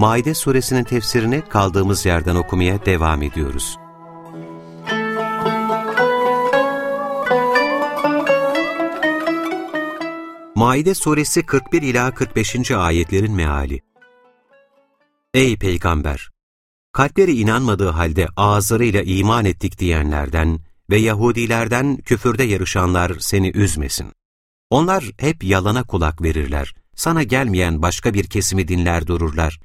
Maide suresinin tefsirini kaldığımız yerden okumaya devam ediyoruz. Maide suresi 41 ila 45. ayetlerin meali. Ey peygamber! Kalpleri inanmadığı halde ağızlarıyla iman ettik diyenlerden ve Yahudilerden küfürde yarışanlar seni üzmesin. Onlar hep yalana kulak verirler. Sana gelmeyen başka bir kesimi dinler dururlar.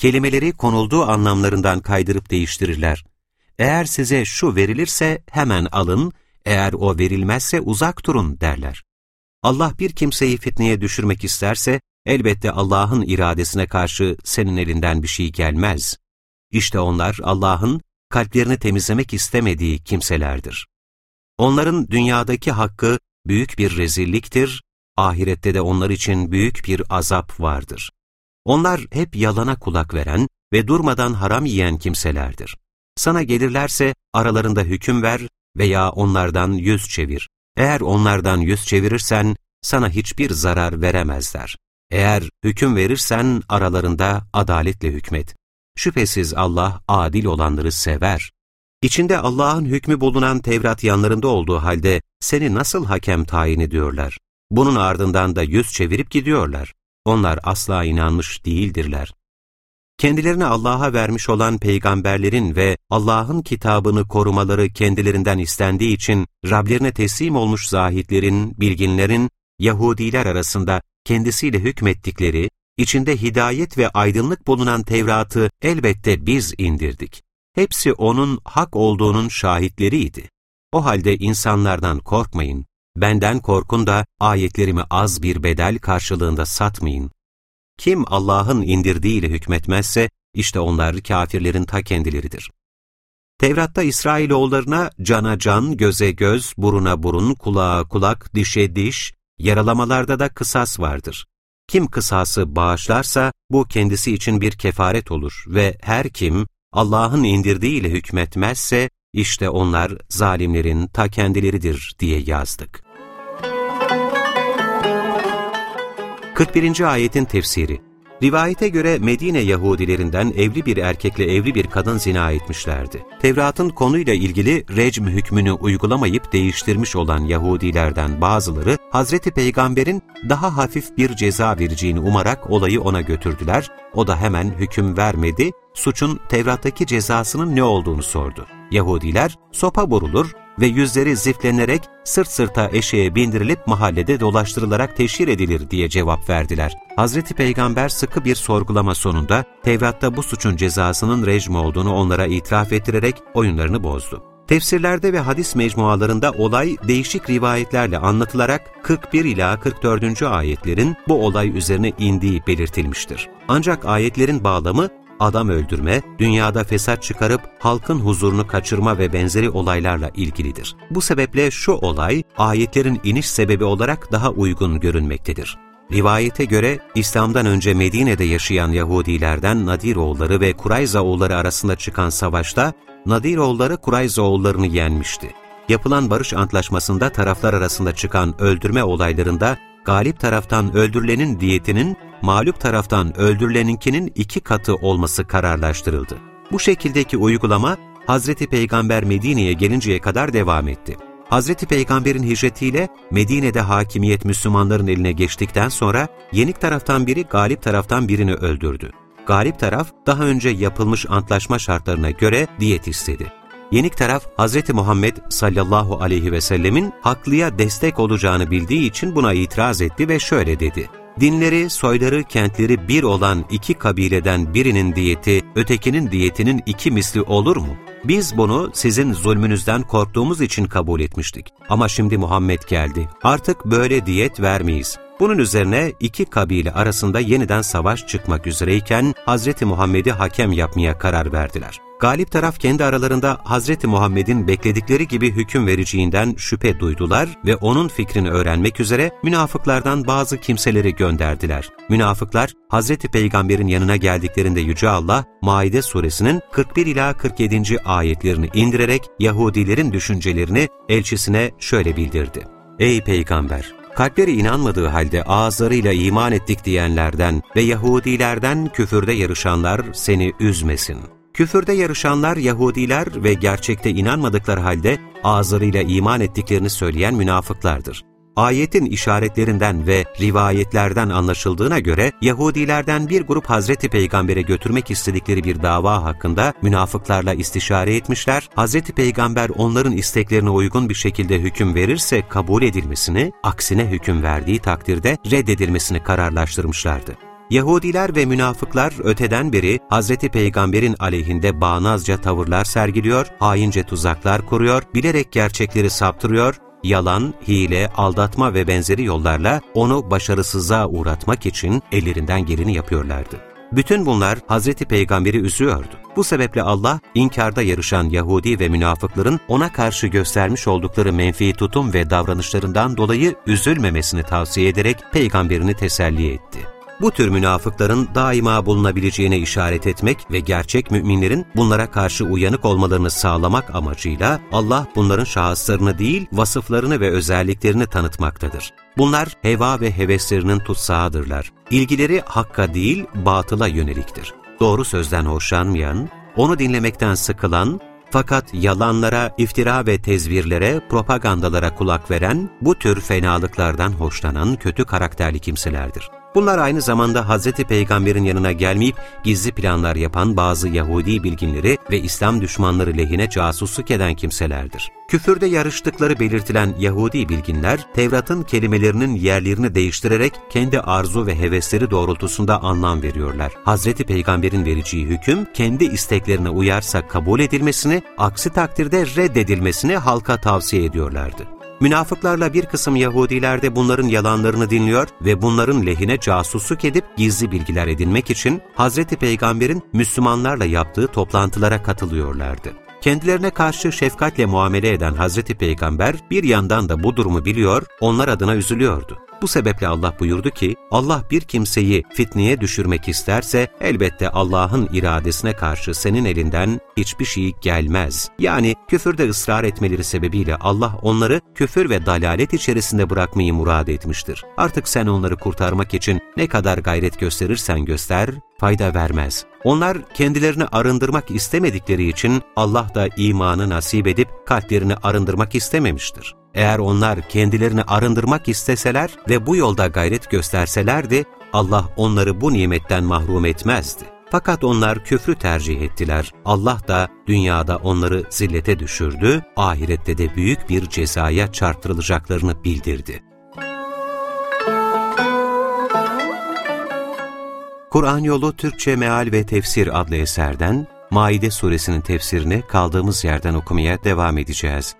Kelimeleri konulduğu anlamlarından kaydırıp değiştirirler. Eğer size şu verilirse hemen alın, eğer o verilmezse uzak durun derler. Allah bir kimseyi fitneye düşürmek isterse, elbette Allah'ın iradesine karşı senin elinden bir şey gelmez. İşte onlar Allah'ın kalplerini temizlemek istemediği kimselerdir. Onların dünyadaki hakkı büyük bir rezilliktir, ahirette de onlar için büyük bir azap vardır. Onlar hep yalana kulak veren ve durmadan haram yiyen kimselerdir. Sana gelirlerse aralarında hüküm ver veya onlardan yüz çevir. Eğer onlardan yüz çevirirsen sana hiçbir zarar veremezler. Eğer hüküm verirsen aralarında adaletle hükmet. Şüphesiz Allah adil olanları sever. İçinde Allah'ın hükmü bulunan Tevrat yanlarında olduğu halde seni nasıl hakem tayin ediyorlar? Bunun ardından da yüz çevirip gidiyorlar. Onlar asla inanmış değildirler. Kendilerine Allah'a vermiş olan peygamberlerin ve Allah'ın kitabını korumaları kendilerinden istendiği için Rablerine teslim olmuş zahitlerin, bilginlerin, Yahudiler arasında kendisiyle hükmettikleri, içinde hidayet ve aydınlık bulunan Tevrat'ı elbette biz indirdik. Hepsi O'nun hak olduğunun şahitleriydi. O halde insanlardan korkmayın, benden korkun da ayetlerimi az bir bedel karşılığında satmayın. Kim Allah'ın indirdiğiyle hükmetmezse, işte onlar kafirlerin ta kendileridir. Tevrat'ta İsrailoğullarına cana can, göze göz, buruna burun, kulağa kulak, dişe diş, yaralamalarda da kısas vardır. Kim kısası bağışlarsa bu kendisi için bir kefaret olur ve her kim Allah'ın indirdiğiyle hükmetmezse işte onlar zalimlerin ta kendileridir diye yazdık. 41. ayetin tefsiri Rivayete göre Medine Yahudilerinden evli bir erkekle evli bir kadın zina etmişlerdi. Tevrat'ın konuyla ilgili recm hükmünü uygulamayıp değiştirmiş olan Yahudilerden bazıları, Hazreti Peygamber'in daha hafif bir ceza vereceğini umarak olayı ona götürdüler. O da hemen hüküm vermedi, suçun Tevrat'taki cezasının ne olduğunu sordu. Yahudiler, sopa vurulur, ve yüzleri ziflenerek sırt sırta eşeğe bindirilip mahallede dolaştırılarak teşhir edilir diye cevap verdiler. Hazreti Peygamber sıkı bir sorgulama sonunda Tevrat'ta bu suçun cezasının rejim olduğunu onlara itiraf ettirerek oyunlarını bozdu. Tefsirlerde ve hadis mecmualarında olay değişik rivayetlerle anlatılarak 41 ila 44. ayetlerin bu olay üzerine indiği belirtilmiştir. Ancak ayetlerin bağlamı adam öldürme, dünyada fesat çıkarıp halkın huzurunu kaçırma ve benzeri olaylarla ilgilidir. Bu sebeple şu olay, ayetlerin iniş sebebi olarak daha uygun görünmektedir. Rivayete göre İslam'dan önce Medine'de yaşayan Yahudilerden Nadiroğulları ve Kurayzaoğulları arasında çıkan savaşta Nadiroğulları Kurayzaoğullarını yenmişti. Yapılan barış antlaşmasında taraflar arasında çıkan öldürme olaylarında galip taraftan öldürülenin diyetinin mağlup taraftan öldürüleninkinin iki katı olması kararlaştırıldı. Bu şekildeki uygulama Hazreti Peygamber Medine'ye gelinceye kadar devam etti. Hazreti Peygamber'in hicretiyle Medine'de hakimiyet Müslümanların eline geçtikten sonra yenik taraftan biri galip taraftan birini öldürdü. Galip taraf daha önce yapılmış antlaşma şartlarına göre diyet istedi. Yenik taraf Hz. Muhammed sallallahu aleyhi ve sellemin haklıya destek olacağını bildiği için buna itiraz etti ve şöyle dedi. Dinleri, soyları, kentleri bir olan iki kabileden birinin diyeti, ötekinin diyetinin iki misli olur mu? Biz bunu sizin zulmünüzden korktuğumuz için kabul etmiştik. Ama şimdi Muhammed geldi. Artık böyle diyet vermeyiz. Bunun üzerine iki kabile arasında yeniden savaş çıkmak üzereyken Hz. Muhammed'i hakem yapmaya karar verdiler. Galip taraf kendi aralarında Hz. Muhammed'in bekledikleri gibi hüküm vereceğinden şüphe duydular ve onun fikrini öğrenmek üzere münafıklardan bazı kimseleri gönderdiler. Münafıklar Hz. Peygamber'in yanına geldiklerinde Yüce Allah, Maide suresinin 41 ila 47. ayetlerini indirerek Yahudilerin düşüncelerini elçisine şöyle bildirdi. Ey Peygamber! Kalpleri inanmadığı halde ağızlarıyla iman ettik diyenlerden ve Yahudilerden küfürde yarışanlar seni üzmesin. Küfürde yarışanlar Yahudiler ve gerçekte inanmadıkları halde ağızlarıyla iman ettiklerini söyleyen münafıklardır. Ayetin işaretlerinden ve rivayetlerden anlaşıldığına göre Yahudilerden bir grup Hazreti Peygamber'e götürmek istedikleri bir dava hakkında münafıklarla istişare etmişler. Hazreti Peygamber onların isteklerine uygun bir şekilde hüküm verirse kabul edilmesini, aksine hüküm verdiği takdirde reddedilmesini kararlaştırmışlardı. Yahudiler ve münafıklar öteden beri Hazreti Peygamber'in aleyhinde bağnazca tavırlar sergiliyor, haince tuzaklar kuruyor, bilerek gerçekleri saptırıyor, yalan, hile, aldatma ve benzeri yollarla onu başarısızlığa uğratmak için ellerinden geleni yapıyorlardı. Bütün bunlar Hazreti Peygamber'i üzüyordu. Bu sebeple Allah, inkarda yarışan Yahudi ve münafıkların ona karşı göstermiş oldukları menfi tutum ve davranışlarından dolayı üzülmemesini tavsiye ederek peygamberini teselli etti bu tür münafıkların daima bulunabileceğine işaret etmek ve gerçek müminlerin bunlara karşı uyanık olmalarını sağlamak amacıyla Allah bunların şahıslarını değil, vasıflarını ve özelliklerini tanıtmaktadır. Bunlar heva ve heveslerinin tutsağıdırlar. İlgileri hakka değil, batıla yöneliktir. Doğru sözden hoşlanmayan, onu dinlemekten sıkılan, fakat yalanlara, iftira ve tezvirlere, propagandalara kulak veren, bu tür fenalıklardan hoşlanan kötü karakterli kimselerdir. Bunlar aynı zamanda Hz. Peygamber'in yanına gelmeyip gizli planlar yapan bazı Yahudi bilginleri ve İslam düşmanları lehine casusluk eden kimselerdir. Küfürde yarıştıkları belirtilen Yahudi bilginler, Tevrat'ın kelimelerinin yerlerini değiştirerek kendi arzu ve hevesleri doğrultusunda anlam veriyorlar. Hz. Peygamber'in vereceği hüküm, kendi isteklerine uyarsa kabul edilmesini, aksi takdirde reddedilmesini halka tavsiye ediyorlardı. Münafıklarla bir kısım Yahudiler de bunların yalanlarını dinliyor ve bunların lehine casusluk edip gizli bilgiler edinmek için Hazreti Peygamber'in Müslümanlarla yaptığı toplantılara katılıyorlardı. Kendilerine karşı şefkatle muamele eden Hazreti Peygamber bir yandan da bu durumu biliyor, onlar adına üzülüyordu. Bu sebeple Allah buyurdu ki, Allah bir kimseyi fitneye düşürmek isterse elbette Allah'ın iradesine karşı senin elinden hiçbir şey gelmez. Yani küfürde ısrar etmeleri sebebiyle Allah onları küfür ve dalalet içerisinde bırakmayı murad etmiştir. Artık sen onları kurtarmak için ne kadar gayret gösterirsen göster, fayda vermez. Onlar kendilerini arındırmak istemedikleri için Allah da imanı nasip edip kalplerini arındırmak istememiştir. Eğer onlar kendilerini arındırmak isteseler ve bu yolda gayret gösterselerdi, Allah onları bu nimetten mahrum etmezdi. Fakat onlar küfrü tercih ettiler. Allah da dünyada onları zillete düşürdü, ahirette de büyük bir cezaya çarptırılacaklarını bildirdi. Kur'an Yolu Türkçe Meal ve Tefsir adlı eserden Maide suresinin tefsirini kaldığımız yerden okumaya devam edeceğiz.